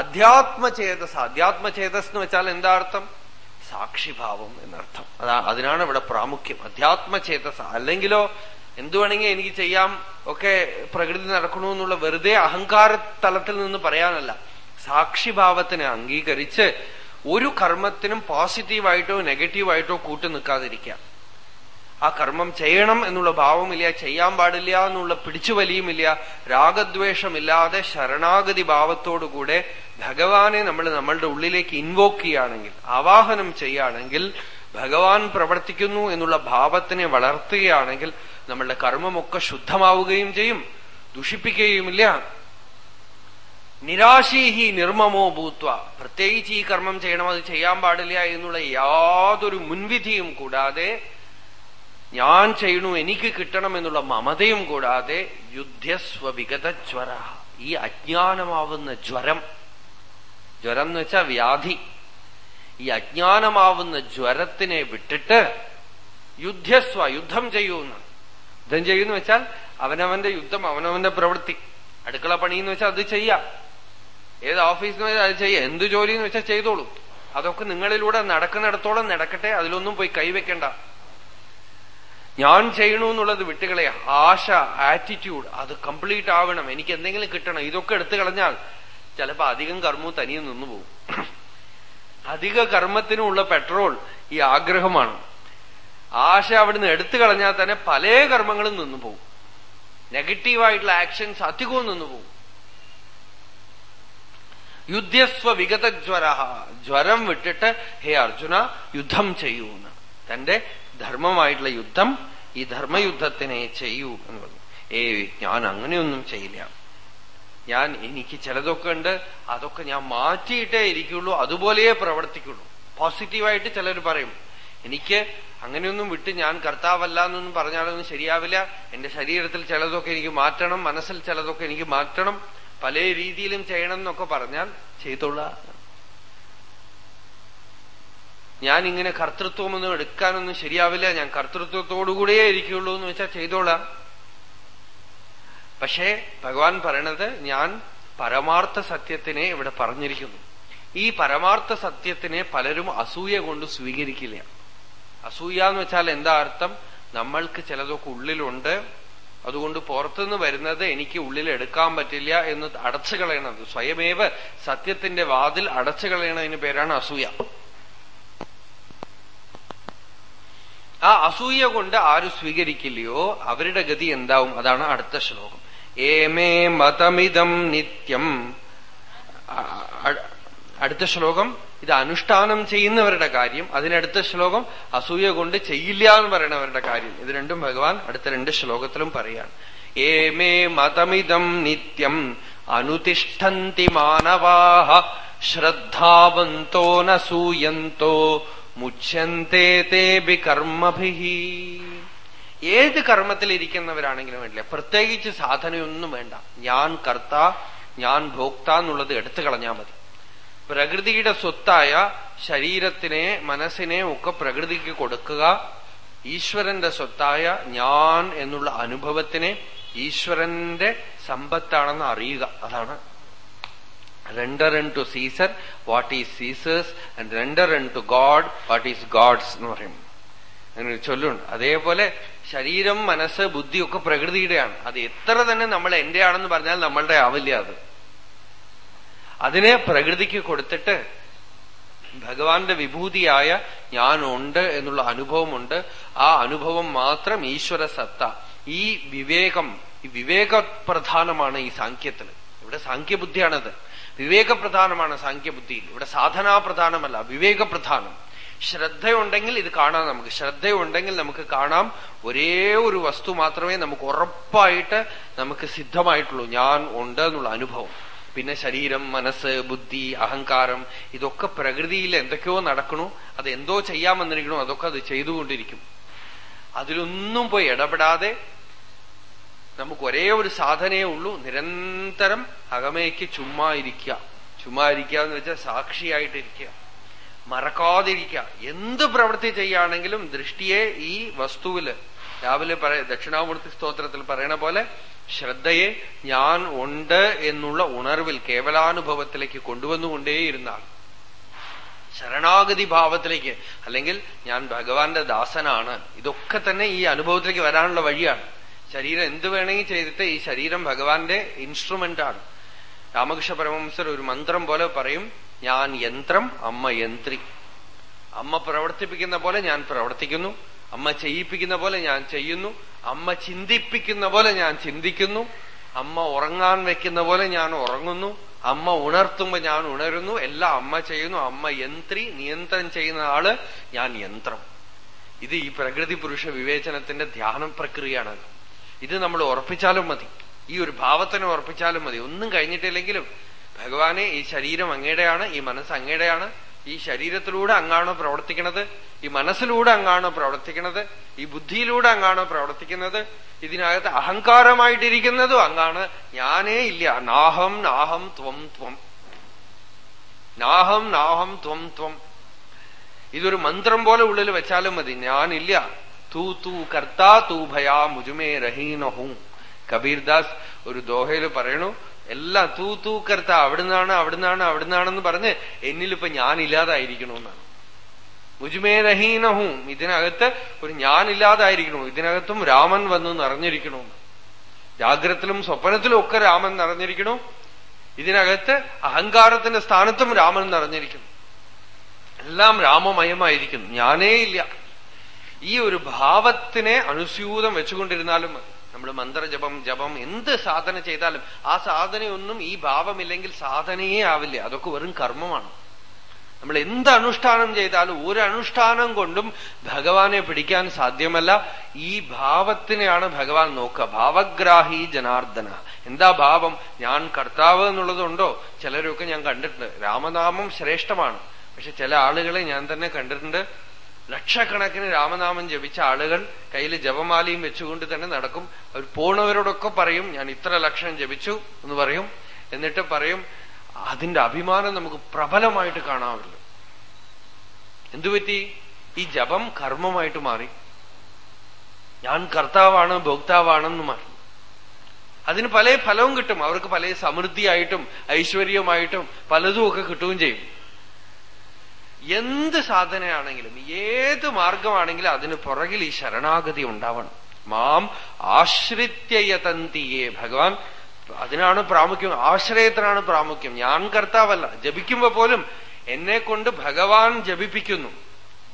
അധ്യാത്മചേതസ് അധ്യാത്മചേതസ് എന്ന് വെച്ചാൽ എന്താ അർത്ഥം സാക്ഷിഭാവം എന്നർത്ഥം. അതാ അതിനാണ് ഇവിടെ പ്രാമുഖ്യം. അധ്യാത്മചേതസ് അല്ലെങ്കിലോ എന്തു വേണമെങ്കിൽ എനിക്ക് ചെയ്യാം ഒക്കെ പ്രകൃതി നടക്കണമെന്നുള്ള വെറുതെ അഹങ്കാര തലത്തിൽ നിന്ന് പറയാനല്ല. സാക്ഷിഭാവത്തിനെ അംഗീകരിച്ച് ഒരു കർമ്മത്തിനും പോസിറ്റീവായിട്ടോ നെഗറ്റീവായിട്ടോ കൂട്ടു നിൽക്കാതിരിക്കാം ആ കർമ്മം ചെയ്യണം എന്നുള്ള ഭാവമില്ല ചെയ്യാൻ പാടില്ല എന്നുള്ള പിടിച്ചുവലിയുമില്ല രാഗദ്വേഷമില്ലാതെ ശരണാഗതി ഭാവത്തോടുകൂടെ ഭഗവാനെ നമ്മൾ നമ്മളുടെ ഉള്ളിലേക്ക് ഇൻവോക്ക് ചെയ്യുകയാണെങ്കിൽ ആവാഹനം ചെയ്യുകയാണെങ്കിൽ ഭഗവാൻ പ്രവർത്തിക്കുന്നു എന്നുള്ള ഭാവത്തിനെ വളർത്തുകയാണെങ്കിൽ നമ്മളുടെ കർമ്മമൊക്കെ ശുദ്ധമാവുകയും ചെയ്യും ദുഷിപ്പിക്കുകയുമില്ല. നിരാശീഹി നിർമ്മമോ ഭൂത്വ. പ്രത്യേകിച്ച് ഈ കർമ്മം ചെയ്യണം അത് ചെയ്യാൻ പാടില്ല എന്നുള്ള യാതൊരു മുൻവിധിയും കൂടാതെ ഞാൻ ചെയ്യണു എനിക്ക് കിട്ടണം എന്നുള്ള മമതയും കൂടാതെ യുദ്ധസ്വവിഗത ജ്വര. ഈ അജ്ഞാനമാവുന്ന ജ്വരം. ജ്വരം എന്ന് വെച്ചാൽ വ്യാധി. ഈ അജ്ഞാനമാവുന്ന ജ്വരത്തിനെ വിട്ടിട്ട് യുദ്ധസ്വ യുദ്ധം ചെയ്യൂന്ന് യുദ്ധം ചെയ്യുന്ന വെച്ചാൽ അവനവന്റെ യുദ്ധം അവനവന്റെ പ്രവൃത്തി. അടുക്കള പണി എന്ന് വെച്ചാൽ അത് ചെയ്യാം. ഏത് ഓഫീസിൽ വെച്ചാൽ അത് ചെയ്യാം. എന്ത് ജോലി എന്ന് വെച്ചാൽ ചെയ്തോളൂ. അതൊക്കെ നിങ്ങളിലൂടെ നടക്കുന്നിടത്തോളം നടക്കട്ടെ. അതിലൊന്നും പോയി കൈവെക്കണ്ട. ഞാൻ ചെയ്യണു എന്നുള്ളത് വിട്ടുകളെ ആശ ആറ്റിറ്റ്യൂഡ് അത് കംപ്ലീറ്റ് ആവണം. എനിക്ക് എന്തെങ്കിലും കിട്ടണം. ഇതൊക്കെ എടുത്തു കളഞ്ഞാൽ ചിലപ്പോ അധികം കർമ്മവും തനിയെ നിന്നു പോകും. അധിക കർമ്മത്തിനുമുള്ള പെട്രോൾ ഈ ആഗ്രഹമാണ്. ആശ അവിടുന്ന് എടുത്തു കളഞ്ഞാൽ തന്നെ പല കർമ്മങ്ങളും നിന്നു പോകും. നെഗറ്റീവായിട്ടുള്ള ആക്ഷൻസ് അധികവും നിന്നു പോകും. യുദ്ധസ്വ വിഗത ജ്വര ജ്വരം വിട്ടിട്ട് ഹേ അർജുന യുദ്ധം ചെയ്യൂന്ന് തന്റെ ധർമ്മമായിട്ടുള്ള യുദ്ധം ഈ ധർമ്മയുദ്ധത്തിനെ ചെയ്യൂ എന്ന് പറഞ്ഞു ഏ ഞാൻ അങ്ങനെയൊന്നും ചെയ്യില്ല. ഞാൻ എനിക്ക് ചിലതൊക്കെ ഉണ്ട് അതൊക്കെ ഞാൻ മാറ്റിയിട്ടേ ഇരിക്കുള്ളൂ അതുപോലെയേ പ്രവർത്തിക്കുള്ളൂ. പോസിറ്റീവായിട്ട് ചിലർ പറയും എനിക്ക് അങ്ങനെയൊന്നും വിട്ട് ഞാൻ കർത്താവല്ല എന്നൊന്നും പറഞ്ഞാലൊന്നും ശരിയാവില്ല. എന്റെ ശരീരത്തിൽ ചിലതൊക്കെ എനിക്ക് മാറ്റണം മനസ്സിൽ ചിലതൊക്കെ എനിക്ക് മാറ്റണം. പല രീതിയിലും ചെയ്യണം എന്നൊക്കെ പറഞ്ഞാൽ ചെയ്തോളാം. ഞാൻ ഇങ്ങനെ കർത്തൃത്വമൊന്നും എടുക്കാനൊന്നും ശരിയാവില്ല. ഞാൻ കർത്തൃത്വത്തോടുകൂടിയേ ഇരിക്കുള്ളൂ എന്ന് വെച്ചാൽ ചെയ്തോളാം. പക്ഷേ ഭഗവാൻ പറയണത് ഞാൻ പരമാർത്ഥ സത്യത്തിനെ ഇവിടെ പറഞ്ഞിരിക്കുന്നു. ഈ പരമാർത്ഥ സത്യത്തിനെ പലരും അസൂയ കൊണ്ട് സ്വീകരിക്കില്ല. അസൂയ എന്ന് വെച്ചാൽ എന്താ അർത്ഥം? നമ്മൾക്ക് ചിലതൊക്കെ ഉള്ളിലുണ്ട്. അതുകൊണ്ട് പുറത്തുനിന്ന് വരുന്നത് എനിക്ക് ഉള്ളിൽ എടുക്കാൻ പറ്റില്ല എന്ന് അടച്ചു കളയണത്. സ്വയമേവ സത്യത്തിന്റെ വാതിൽ അടച്ചു കളയണതിന് പേരാണ് അസൂയ. ആ അസൂയ കൊണ്ട് ആര് സ്വീകരിക്കില്ലയോ അവരുടെ ഗതി എന്താവും? അതാണ് അടുത്ത ശ്ലോകം. ഏമേ മതമിതം നിത്യം. അടുത്ത ശ്ലോകം ഇത് അനുഷ്ഠാനം ചെയ്യുന്നവരുടെ കാര്യം. അതിനടുത്ത ശ്ലോകം അസൂയ കൊണ്ട് ചെയ്യില്ല എന്ന് പറയണവരുടെ കാര്യം. ഇത് രണ്ടും ഭഗവാൻ അടുത്ത രണ്ട് ശ്ലോകത്തിലും പറയാണ്. ഏമേ മതമിതം നിത്യം അനുതിഷ്ഠന്തി മാനവാഹ. ശ്രദ്ധാവന്തോ നൂയന്തോ മുച്ഛന്തേ തേബി കർമ്മഭി. ഏത് കർമ്മത്തിലിരിക്കുന്നവരാണെങ്കിലും വേണ്ടില്ല. പ്രത്യേകിച്ച് സാധനയൊന്നും വേണ്ട. ഞാൻ കർത്ത ഞാൻ ഭോക്ത എന്നുള്ളത് എടുത്തു കളഞ്ഞാൽ മതി. പ്രകൃതിയുടെ സ്വത്തായ ശരീരത്തിനെ മനസ്സിനെ ഒക്കെ പ്രകൃതിക്ക് കൊടുക്കുക. ഈശ്വരന്റെ സ്വത്തായ ഞാൻ എന്നുള്ള അനുഭവത്തിനെ ഈശ്വരന്റെ സമ്പത്താണെന്ന് അറിയുക. അതാണ് render unto to Caesar what is Caesar's and render God what is God's എന്ന് പറയും. അങ്ങനെ ചൊല്ലുണ്ട്. അതേപോലെ ശരീരം മനസ്സ് ബുദ്ധിയൊക്കെ പ്രകൃതിയുടെയാണ്. അത് എത്ര തന്നെ നമ്മൾ എന്റെ ആണെന്ന് പറഞ്ഞാൽ നമ്മളുടെ ആവില്ല അത്. അതിനെ പ്രകൃതിക്ക് കൊടുത്തിട്ട് ഭഗവാന്റെ വിഭൂതിയായ ഞാനുണ്ട് എന്നുള്ള അനുഭവമുണ്ട്. ആ അനുഭവം മാത്രം ഈശ്വര സത്ത. ഈ വിവേകം വിവേകപ്രധാനമാണ് ഈ സാഖ്യത്തിൽ ഇവിടെ സാഖ്യബുദ്ധിയാണത്. വിവേകപ്രധാനമാണ് സാഖ്യബുദ്ധിയിൽ. ഇവിടെ സാധനാപ്രധാനമല്ല വിവേകപ്രധാനം. ശ്രദ്ധയുണ്ടെങ്കിൽ ഇത് കാണാം നമുക്ക്. ശ്രദ്ധയുണ്ടെങ്കിൽ നമുക്ക് കാണാം. ഒരേ ഒരു വസ്തു മാത്രമേ നമുക്ക് ഉറപ്പായിട്ട് നമുക്ക് സിദ്ധമായിട്ടുള്ളൂ. ഞാൻ ഉണ്ട് എന്നുള്ള അനുഭവം. പിന്നെ ശരീരം മനസ്സ് ബുദ്ധി അഹങ്കാരം ഇതൊക്കെ പ്രകൃതിയിൽ എന്തൊക്കെയോ നടക്കണു. അത് എന്തോ ചെയ്യാൻ വന്നിരിക്കണോ അതൊക്കെ അത് ചെയ്തുകൊണ്ടിരിക്കും. അതിലൊന്നും പോയി ഇടപെടാതെ നമുക്ക് ഒരേ ഒരു സാധനയേ ഉള്ളൂ. നിരന്തരം അകമയ്ക്ക് ചുമ്മാ ഇരിക്കുക ചുമ്മാ ഇരിക്കുക എന്ന് വെച്ചാൽ സാക്ഷിയായിട്ടിരിക്കുക. മറക്കാതിരിക്കുക. എന്ത് പ്രവൃത്തി ചെയ്യുകയാണെങ്കിലും ദൃഷ്ടിയെ ഈ വസ്തുവിൽ രാവിലെ പറയ ദക്ഷിണാമൂർത്തി സ്തോത്രത്തിൽ പറയണ പോലെ ശ്രദ്ധയെ ഞാൻ ഉണ്ട് എന്നുള്ള ഉണർവിൽ കേവലാനുഭവത്തിലേക്ക് കൊണ്ടുവന്നുകൊണ്ടേയിരുന്നാൽ ശരണാഗതി ഭാവത്തിലേക്ക് അല്ലെങ്കിൽ ഞാൻ ഭഗവാന്റെ ദാസനാണ് ഇതൊക്കെ തന്നെ ഈ അനുഭവത്തിലേക്ക് വരാനുള്ള വഴിയാണ്. ശരീരം എന്ത് വേണമെങ്കിൽ ചെയ്തിട്ട് ഈ ശരീരം ഭഗവാന്റെ ഇൻസ്ട്രുമെന്റ് ആണ്. രാമകൃഷ്ണ പരമംസർ ഒരു മന്ത്രം പോലെ പറയും ഞാൻ യന്ത്രം അമ്മ യന്ത്രി. അമ്മ പ്രവർത്തിപ്പിക്കുന്ന പോലെ ഞാൻ പ്രവർത്തിക്കുന്നു. അമ്മ ചെയ്യിപ്പിക്കുന്ന പോലെ ഞാൻ ചെയ്യുന്നു. അമ്മ ചിന്തിപ്പിക്കുന്ന പോലെ ഞാൻ ചിന്തിക്കുന്നു. അമ്മ ഉറങ്ങാൻ വെക്കുന്ന പോലെ ഞാൻ ഉറങ്ങുന്നു. അമ്മ ഉണർത്തുമ്പോ ഞാൻ ഉണരുന്നു. എല്ലാം അമ്മ ചെയ്യുന്നു. അമ്മ യന്ത്രി നിയന്ത്രണം ചെയ്യുന്ന ആൾ ഞാൻ യന്ത്രം. ഇത് ഈ പ്രകൃതി പുരുഷ വിവേചനത്തിന്റെ ധ്യാന പ്രക്രിയയാണ്. ഇത് നമ്മൾ ഉറപ്പിച്ചാലും മതി. ഈ ഒരു ഭാവത്തിനെ ഉറപ്പിച്ചാലും മതി. ഒന്നും കഴിഞ്ഞിട്ടില്ലെങ്കിലും ഭഗവാനെ ഈ ശരീരം അങ്ങയുടെയാണ് ഈ മനസ്സ് അങ്ങയുടെയാണ്. ഈ ശരീരത്തിലൂടെ അങ്ങാണോ പ്രവർത്തിക്കുന്നത്? ഈ മനസ്സിലൂടെ അങ്ങാണോ പ്രവർത്തിക്കുന്നത്? ഈ ബുദ്ധിയിലൂടെ അങ്ങാണോ പ്രവർത്തിക്കുന്നത്? ഇതിനകത്ത് അഹങ്കാരമായിട്ടിരിക്കുന്നതും അങ്ങാണ്. ഞാനേ ഇല്ല. നാഹം നാഹം ത്വം ത്വം. നാഹം നാഹം ത്വം ത്വം. ഇതൊരു മന്ത്രം പോലെ ഉള്ളിൽ വെച്ചാലും മതി. ഞാനില്ല. തൂ തൂ കർത്താ തൂ ഭയാ മുജുമേ രഹീനഹും കബീർദാസ് ഒരു ദോഹയിൽ പറയണു എല്ലാം തൂ തൂ കർത്ത അവിടുന്നാണ് അവിടുന്നാണ് അവിടുന്നാണെന്ന് പറഞ്ഞ് എന്നിലിപ്പോ ഞാനില്ലാതായിരിക്കണമെന്നാണ് മുജുമേ രഹീനഹും ഇതിനകത്ത് ഒരു ഞാനില്ലാതായിരിക്കണു ഇതിനകത്തും രാമൻ വന്നു നിറഞ്ഞിരിക്കണു. ജാഗ്രത്തിലും സ്വപ്നത്തിലും ഒക്കെ രാമൻ നിറഞ്ഞിരിക്കണു. ഇതിനകത്ത് അഹങ്കാരത്തിന്റെ സ്ഥാനത്തും രാമൻ നിറഞ്ഞിരിക്കുന്നു. എല്ലാം രാമമയമായിരിക്കുന്നു. ഞാനേ ഇല്ല. ഈ ഒരു ഭാവത്തിനെ അനുസ്യൂതം വെച്ചുകൊണ്ടിരുന്നാലും നമ്മൾ മന്ത്രജപം ജപം എന്ത് സാധന ചെയ്താലും ആ സാധനയൊന്നും ഈ ഭാവമില്ലെങ്കിൽ സാധനയേ ആവില്ല. അതൊക്കെ വെറും കർമ്മമാണ്. നമ്മൾ എന്ത് അനുഷ്ഠാനം ചെയ്താലും ഒരു അനുഷ്ഠാനം കൊണ്ടും ഭഗവാനെ പിടിക്കാൻ സാധ്യമല്ല. ഈ ഭാവത്തിനെയാണ് ഭഗവാൻ നോക്കുക. ഭാവഗ്രാഹി ജനാർദ്ദന. എന്താ ഭാവം? ഞാൻ കർത്താവ് എന്നുള്ളതുണ്ടോ? ചിലരൊക്കെ ഞാൻ കണ്ടിട്ടുണ്ട്. രാമനാമം ശ്രേഷ്ഠമാണ്. പക്ഷെ ചില ആളുകളെ ഞാൻ തന്നെ കണ്ടിട്ടുണ്ട്. ലക്ഷക്കണക്കിന് രാമനാമം ജപിച്ച ആളുകൾ കയ്യിൽ ജപമാലയും വെച്ചുകൊണ്ട് തന്നെ നടക്കും. അവർ പോണവരോടൊക്കെ പറയും ഞാൻ ഇത്ര ലക്ഷം ജപിച്ചു എന്ന് പറയും. എന്നിട്ട് പറയും അതിന്റെ അഭിമാനം നമുക്ക് പ്രബലമായിട്ട് കാണാമല്ലോ. എന്തുപറ്റി ഈ ജപം കർമ്മമായിട്ട് മാറി. ഞാൻ കർത്താവാണ് ഭോക്താവാണെന്ന് മാറി. അതിന് പല ഫലവും കിട്ടും. അവർക്ക് പല സമൃദ്ധിയായിട്ടും ഐശ്വര്യമായിട്ടും പലതും ഒക്കെ കിട്ടുകയും ചെയ്യും. എന്ത് സാധനയാണെങ്കിലും ഏത് മാർഗമാണെങ്കിലും അതിന് പുറകിൽ ഈ ശരണാഗതി ഉണ്ടാവണം. മാം ആശ്രിത്യയതന്തിയെ ഭഗവാൻ. അതിനാണ് പ്രാമുഖ്യം ആശ്രയത്തിനാണ് പ്രാമുഖ്യം. ഞാൻ കർത്താവല്ല. ജപിക്കുമ്പോ പോലും എന്നെ കൊണ്ട് ഭഗവാൻ ജപിപ്പിക്കുന്നു.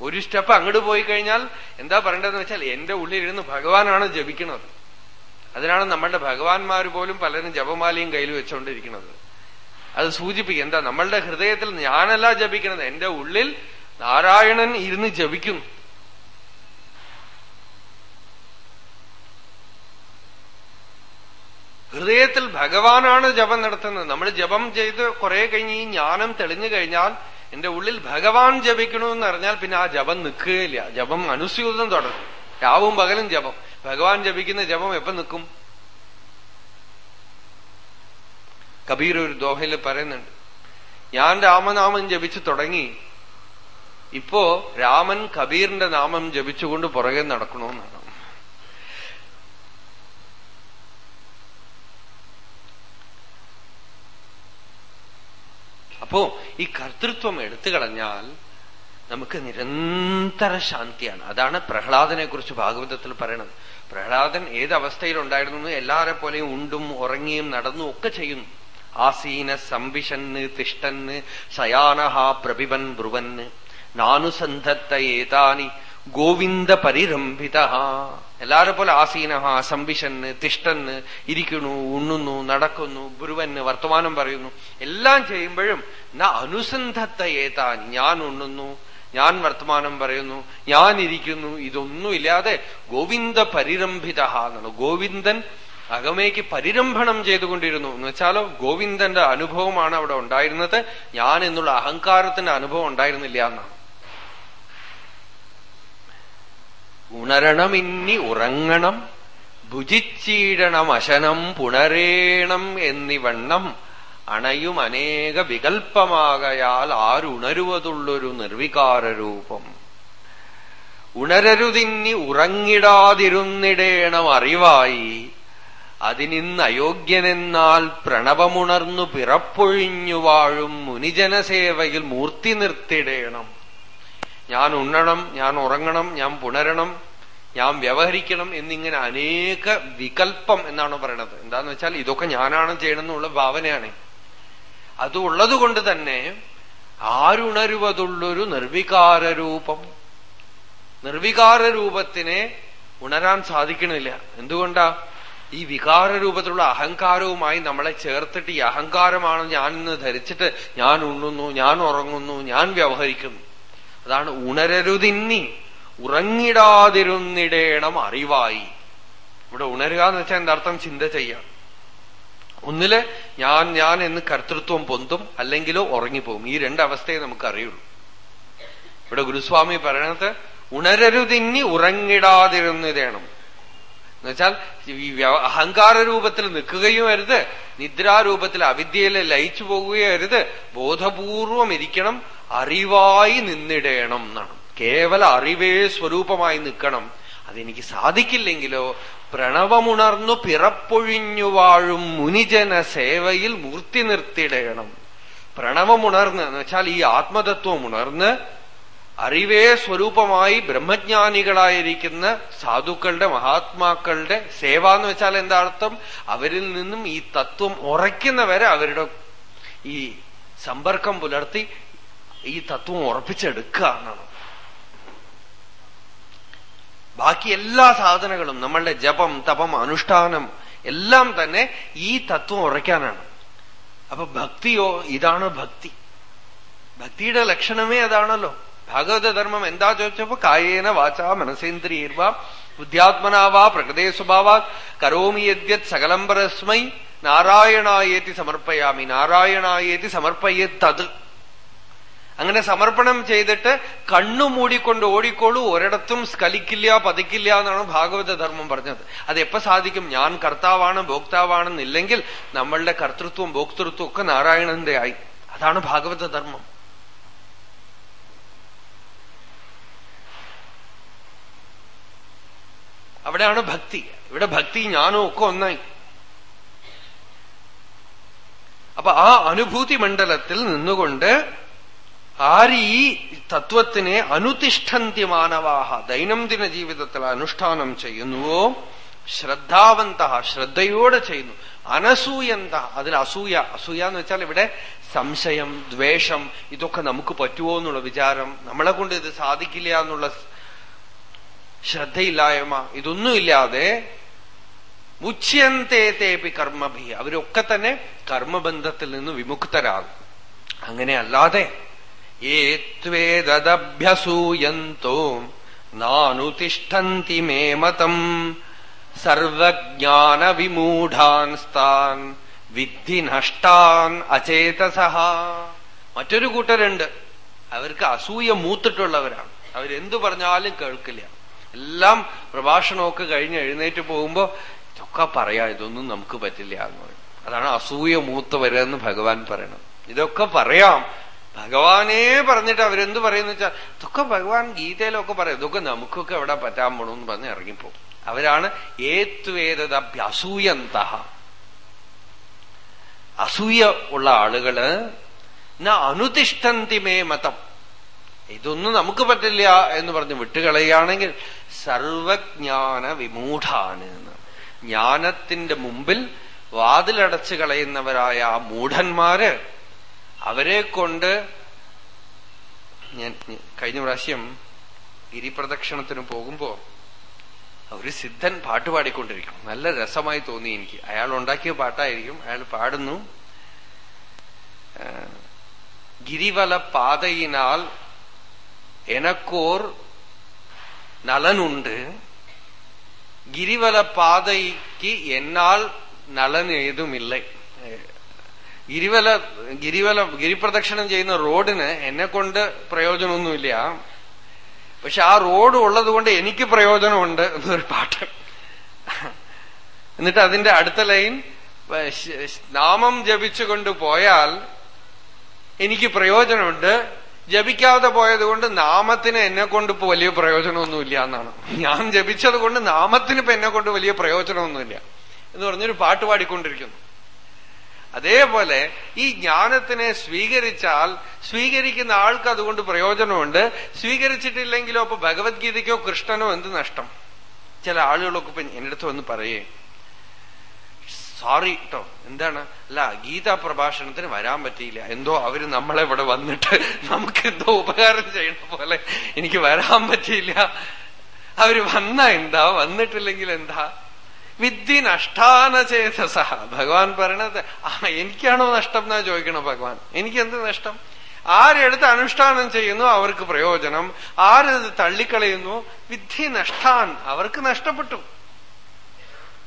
ഒരു സ്റ്റെപ്പ് അങ്ങോട്ട് പോയി കഴിഞ്ഞാൽ എന്താ പറയേണ്ടതെന്ന് വെച്ചാൽ എന്റെ ഉള്ളിലിരുന്ന് ഭഗവാനാണ് ജപിക്കുന്നത്. അതിനാണ് നമ്മളുടെ ഭഗവാന്മാർ പോലും പലരും ജപമാലയും കയ്യിൽ വെച്ചുകൊണ്ടിരിക്കുന്നത് അത് സൂചിപ്പിക്കും. എന്താ നമ്മളുടെ ഹൃദയത്തിൽ ഞാനല്ല ജപിക്കുന്നത്. എന്റെ ഉള്ളിൽ നാരായണൻ ഇരുന്ന് ജപിക്കുന്നു. ഹൃദയത്തിൽ ഭഗവാനാണ് ജപം നടത്തുന്നത്. നമ്മൾ ജപം ചെയ്ത് കുറെ കഴിഞ്ഞ് ഈ ജ്ഞാനം തെളിഞ്ഞു കഴിഞ്ഞാൽ എന്റെ ഉള്ളിൽ ഭഗവാൻ ജപിക്കണമെന്ന് അറിഞ്ഞാൽ പിന്നെ ആ ജപം നിൽക്കുകയില്ല. ജപം അനുസ്യൂതം തുടരും. രാവും പകലും ജപം. ഭഗവാൻ ജപിക്കുന്ന ജപം എപ്പം നിൽക്കും? കബീർ ഒരു ദോഹയിൽ പറയുന്നുണ്ട് ഞാൻ രാമനാമം ജപിച്ചു തുടങ്ങി. ഇപ്പോ രാമൻ കബീറിന്റെ നാമം ജപിച്ചുകൊണ്ട് പുറകെ നടക്കണമെന്നാണ് അപ്പോ ഈ കർത്തൃത്വം എടുത്തു കളഞ്ഞാൽ നമുക്ക് നിരന്തര ശാന്തിയാണ്. അതാണ് പ്രഹ്ലാദനെ കുറിച്ച് ഭാഗവതത്തിൽ പറയണത്. പ്രഹ്ലാദൻ ഏത് അവസ്ഥയിലുണ്ടായിരുന്നു എല്ലാരെ പോലെയും ഉണ്ടും ഉറങ്ങിയും നടന്നും ഒക്കെ ചെയ്യുന്നു. ആസീന സംവിശന്ന് തിഷ്ടന്ന് സയാനഹാ പ്രഭിവൻ ബ്രുവന്ന്. നാനുസന്ധത്ത ഏതാനി ഗോവിന്ദ പരിരംഭിത എല്ലാരെ പോലെ ആസീനഹ സംവിശന്ന് തിഷ്ടന്ന് ഇരിക്കുന്നു ഉണ്ണുന്നു നടക്കുന്നു ബ്രുവന് വർത്തമാനം പറയുന്നു. എല്ലാം ചെയ്യുമ്പോഴും ന അനുസന്ധത്ത ഏതാൻ ഞാൻ ഉണ്ണുന്നു ഞാൻ വർത്തമാനം പറയുന്നു ഞാൻ ഇരിക്കുന്നു ഇതൊന്നുമില്ലാതെ ഗോവിന്ദ പരിരംഭിത എന്നാണ്. ഗോവിന്ദൻ അകമേക്ക് പരിരംഭണം ചെയ്തുകൊണ്ടിരുന്നു. എന്ന് വെച്ചാലോ ഗോവിന്ദന്റെ അനുഭവമാണ് അവിടെ ഉണ്ടായിരുന്നത്. ഞാൻ എന്നുള്ള അഹങ്കാരത്തിന്റെ അനുഭവം ഉണ്ടായിരുന്നില്ല എന്നാണ്. ഉണരണം ഇന്നി ഉറങ്ങണം ഭുജിച്ചീടണം അശനം പുണരേണം എന്നിവണ്ണം അണയും അനേക വികൽപ്പമാകയാൽ ആരുണരുവതുള്ളൊരു നിർവികാര രൂപം ഉണരരുതിന്നി ഉറങ്ങിടാതിരുന്നിടേണം അറിവായി അതിനിന്ന് അയോഗ്യനെന്നാൽ പ്രണവമുണർന്നു പിറപ്പൊഴിഞ്ഞു വാഴും മുനിജനസേവയിൽ മൂർത്തി നിർത്തിടേണം. ഞാൻ ഉണ്ണണം ഞാൻ ഉറങ്ങണം ഞാൻ പുണരണം ഞാൻ വ്യവഹരിക്കണം എന്നിങ്ങനെ അനേക വികൽപ്പം എന്നാണ് പറയണത്. എന്താന്ന് വെച്ചാൽ ഇതൊക്കെ ഞാനാണ് ചെയ്യണമെന്നുള്ള ഭാവനയാണ്. അത് ഉള്ളതുകൊണ്ട് തന്നെ ആരുണരുവതുള്ളൊരു നിർവികാര രൂപം നിർവികാര രൂപത്തിനെ ഉണരാൻ സാധിക്കണില്ല. എന്തുകൊണ്ടാ? ഈ വികാര രൂപത്തിലുള്ള അഹങ്കാരവുമായി നമ്മളെ ചേർത്തിട്ട് ഈ അഹങ്കാരമാണ് ഞാൻ ഇന്ന് ധരിച്ചിട്ട് ഞാൻ ഉണ്ണുന്നു ഞാൻ ഉറങ്ങുന്നു ഞാൻ വ്യവഹരിക്കുന്നു. അതാണ് ഉണരരുതിന്നി ഉറങ്ങിടാതിരുന്നിടേണം അറിവായി. ഇവിടെ ഉണരുക എന്ന് വെച്ചാൽ എന്താർത്ഥം ചിന്ത ചെയ്യാം. ഒന്നിൽ ഞാൻ ഞാൻ എന്ന് കർത്തൃത്വം പൊന്തും അല്ലെങ്കിലോ ഉറങ്ങിപ്പോകും. ഈ രണ്ടവസ്ഥയെ നമുക്ക് അറിയുള്ളൂ ഇവിടെ ഗുരുസ്വാമി പറയണത് ഉണരരുതിന്നി ഉറങ്ങിടാതിരുന്നിടേണം. എന്നുവെച്ചാൽ ഈ അഹങ്കാര രൂപത്തിൽ നിൽക്കുകയും അരുത് നിദ്രാരൂപത്തിൽ അവിദ്യയിൽ ലയിച്ചു പോകുകയും അരുത് ബോധപൂർവം ഇരിക്കണം അറിവായി നിന്നിടേണം എന്നാണ്. കേവല അറിവേ സ്വരൂപമായി നിൽക്കണം. അതെനിക്ക് സാധിക്കില്ലെങ്കിലോ പ്രണവമുണർന്നു പിറപ്പൊഴിഞ്ഞു വാഴും മുനിജന സേവയിൽ മൂർത്തി നിർത്തിയിടേണം പ്രണവമുണർന്ന് എന്ന് വെച്ചാൽ ഈ ആത്മതത്വം ഉണർന്ന് അറിവേ സ്വരൂപമായി ബ്രഹ്മജ്ഞാനികളായിരിക്കുന്ന സാധുക്കളുടെ മഹാത്മാക്കളുടെ സേവ എന്ന് വെച്ചാൽ എന്താ അർത്ഥം? അവരിൽ നിന്നും ഈ തത്വം ഉറയ്ക്കുന്നവരെ അവരുടെ ഈ സമ്പർക്കം പുലർത്തി ഈ തത്വം ഉറപ്പിച്ചെടുക്കുക എന്നാണ്. ബാക്കി എല്ലാ സാധനങ്ങളും നമ്മളുടെ ജപം തപം അനുഷ്ഠാനം എല്ലാം തന്നെ ഈ തത്വം ഉറയ്ക്കാനാണ്. അപ്പൊ ഭക്തിയോ ഇതാണ് ഭക്തി. ഭക്തിയുടെ ലക്ഷണമേ അതാണല്ലോ. ഭാഗവത ധർമ്മം എന്താ ചോദിച്ചപ്പോ കായേന വാച മനസേന്ദ്രിയർവ ബുദ്ധ്യാത്മനാവാ പ്രകൃതേ സ്വഭാവാ കരോമി യദ്യത് സകലം പരസ്മൈ നാരായണായേതി സമർപ്പയാമി നാരായണായേതി സമർപ്പയത്തത്. അങ്ങനെ സമർപ്പണം ചെയ്തിട്ട് കണ്ണു മൂടിക്കൊണ്ട് ഓടിക്കോളൂ ഒരിടത്തും സ്കലിക്കില്ല പതിക്കില്ല എന്നാണ് ഭാഗവത ധർമ്മം പറഞ്ഞത്. അത് എപ്പോ സാധിക്കും? ഞാൻ കർത്താവാണ് ഭോക്താവാണെന്നില്ലെങ്കിൽ നമ്മളുടെ കർത്തൃത്വം ഭോക്തൃത്വം ഒക്കെ നാരായണന്റെ ആയി. അതാണ് ഭാഗവത ധർമ്മം അവിടെയാണ് ഭക്തി. ഇവിടെ ഭക്തി ഞാനും ഒക്കെ ഒന്നായി. അപ്പൊ ആ അനുഭൂതി മണ്ഡലത്തിൽ നിന്നുകൊണ്ട് ആര് തത്വത്തിനെ അനുതിഷ്ഠന്തി മാനവാഹ ദൈനംദിന ജീവിതത്തിൽ അനുഷ്ഠാനം ചെയ്യുന്നുവോ? ശ്രദ്ധാവന്ത ശ്രദ്ധയോടെ ചെയ്യുന്നു. അനസൂയന്ത അതിൽ അസൂയ. അസൂയ എന്ന് വെച്ചാൽ ഇവിടെ സംശയം ദ്വേഷം ഇതൊക്കെ നമുക്ക് പറ്റുമോ എന്നുള്ള വിചാരം. നമ്മളെ കൊണ്ട് ഇത് സാധിക്കില്ല എന്നുള്ള ശ്രദ്ധയില്ലായ്മ. ഇതൊന്നുമില്ലാതെ മുച്യന്തേതേപി കർമ്മഭി. അവരൊക്കെ തന്നെ കർമ്മബന്ധത്തിൽ നിന്ന് വിമുക്തരാകും. അങ്ങനെ അല്ലാതെ ഏത്വേദഭ്യസൂയന്തോ നാനുതിഷ്ഠന്തി മേ മതം സർവജ്ഞാന വിമൂഢാൻസ്താൻ വിദ്ധി നഷ്ടാൻ അചേതസഹ. മറ്റൊരു കൂട്ടരുണ്ട്. അവർക്ക് അസൂയ മൂത്തിട്ടുള്ളവരാണ്. അവരെന്തു പറഞ്ഞാലും കേൾക്കില്ല. എല്ലാം പ്രഭാഷണമൊക്കെ കഴിഞ്ഞ് എഴുന്നേറ്റ് പോകുമ്പോ ഇതൊക്കെ പറയാ ഇതൊന്നും നമുക്ക് പറ്റില്ല എന്ന് പറയും. അതാണ് അസൂയ മൂത്ത് വരെന്ന് ഭഗവാൻ പറയണം ഇതൊക്കെ പറയാം. ഭഗവാനേ പറഞ്ഞിട്ട് അവരെന്ത് പറയുന്ന വെച്ചാൽ ഇതൊക്കെ ഭഗവാൻ ഗീതയിലൊക്കെ പറയും. ഇതൊക്കെ നമുക്കൊക്കെ എവിടെ പറ്റാൻ പോണെന്ന് പറഞ്ഞ് ഇറങ്ങിപ്പോ അവരാണ് ഏത്വേദഭ്യസൂയന്ത അസൂയ ഉള്ള ആളുകൾ ന അനുതിഷ്ഠന്തി മേ മതം. ഇതൊന്നും നമുക്ക് പറ്റില്ല എന്ന് പറഞ്ഞ് വിട്ടുകളയുകയാണെങ്കിൽ സർവജ്ഞാന വിമൂഢാണ് ജ്ഞാനത്തിന്റെ മുമ്പിൽ വാതിലടച്ചു കളയുന്നവരായ ആ മൂഢന്മാര് അവരെ കൊണ്ട് ഞാൻ കഴിഞ്ഞ പ്രാവശ്യം ഗിരിപ്രദക്ഷിണത്തിന് പോകുമ്പോ ഒരു സിദ്ധൻ പാട്ട് പാടിക്കൊണ്ടിരിക്കും നല്ല രസമായി തോന്നി എനിക്ക്. അയാൾ ഉണ്ടാക്കിയ പാട്ടായിരിക്കും. അയാൾ പാടുന്നു. ഗിരിവല പാതയിനാൽ എനക്കോർ നലനുണ്ട് ഗിരിവല പാതയ്ക്ക് എന്നാൽ നലൻ ഏതുമില്ലേ ഗിരിവല ഗിരിവല ഗിരിപ്രദക്ഷിണം ചെയ്യുന്ന റോഡിന് എന്നെ കൊണ്ട് പ്രയോജനമൊന്നുമില്ല. പക്ഷെ ആ റോഡ് ഉള്ളത് കൊണ്ട് എനിക്ക് പ്രയോജനമുണ്ട് എന്നൊരു പാട്ട്. എന്നിട്ട് അതിന്റെ അടുത്ത ലൈൻ നാമം ജപിച്ചുകൊണ്ട് പോയാൽ എനിക്ക് പ്രയോജനമുണ്ട്. ജപിക്കാതെ പോയതുകൊണ്ട് നാമത്തിന് എന്നെ കൊണ്ട് ഇപ്പൊ വലിയ പ്രയോജനമൊന്നുമില്ല എന്നാണ്. ഞാൻ ജപിച്ചത് കൊണ്ട് നാമത്തിന് ഇപ്പൊ എന്നെ കൊണ്ട് വലിയ പ്രയോജനമൊന്നുമില്ല എന്ന് പറഞ്ഞൊരു പാട്ട് പാടിക്കൊണ്ടിരിക്കുന്നു. അതേപോലെ ഈ ജ്ഞാനത്തിനെ സ്വീകരിച്ചാൽ സ്വീകരിക്കുന്ന ആൾക്ക് അതുകൊണ്ട് പ്രയോജനമുണ്ട്. സ്വീകരിച്ചിട്ടില്ലെങ്കിലോ അപ്പൊ ഭഗവത്ഗീതയ്ക്കോ കൃഷ്ണനോ എന്ത് നഷ്ടം? ചില ആളുകളൊക്കെ ഇപ്പൊ എന്റെ അടുത്ത് വന്ന് പറയേ സോറി കേട്ടോ എന്താണ്? അല്ല ഗീതാ പ്രഭാഷണത്തിന് വരാൻ പറ്റിയില്ല. എന്തോ അവർ നമ്മളെ ഇവിടെ വന്നിട്ട് നമുക്ക് എന്തോ ഉപകാരം ചെയ്യണ പോലെ എനിക്ക് വരാൻ പറ്റിയില്ല. അവർ വന്ന എന്താ? വന്നിട്ടില്ലെങ്കിൽ എന്താ? വിദ്യ നഷ്ടാന ചേതസ. ഭഗവാൻ പറയണത് ആ എനിക്കാണോ നഷ്ടം എന്നാ ചോദിക്കണം ഭഗവാൻ. എനിക്ക് എന്ത് നഷ്ടം? ആരെടുത്ത് അനുഷ്ഠാനം ചെയ്യുന്നു അവർക്ക് പ്രയോജനം. ആരത് തള്ളിക്കളയുന്നു? വിദ്ധി നഷ്ടാൻ. അവർക്ക് നഷ്ടപ്പെട്ടു.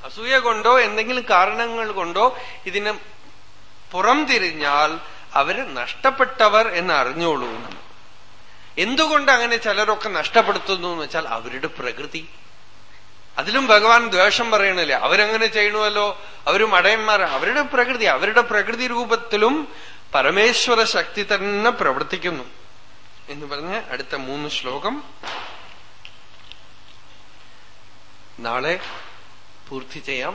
അസൂയ കൊണ്ടോ എന്തെങ്കിലും കാരണങ്ങൾ കൊണ്ടോ ഇതിന് പുറം തിരിഞ്ഞാൽ അവർ നഷ്ടപ്പെട്ടവർ എന്ന് അറിഞ്ഞോളൂ എന്തുകൊണ്ട് അങ്ങനെ ചിലരൊക്കെ നഷ്ടപ്പെടുത്തുന്നു എന്ന് വെച്ചാൽ അവരുടെ പ്രകൃതി. അതിലും ഭഗവാൻ ദ്വേഷം പറയണില്ല അവരങ്ങനെ ചെയ്യണമല്ലോ അവർ മടയന്മാർ അവരുടെ പ്രകൃതി അവരുടെ പ്രകൃതി രൂപത്തിലും പരമേശ്വര ശക്തി തന്നെ പ്രവർത്തിക്കുന്നു. എന്ന് പറഞ്ഞ് അടുത്ത മൂന്ന് ശ്ലോകം. നാളെ പൂർത്തി ചെയ്യാം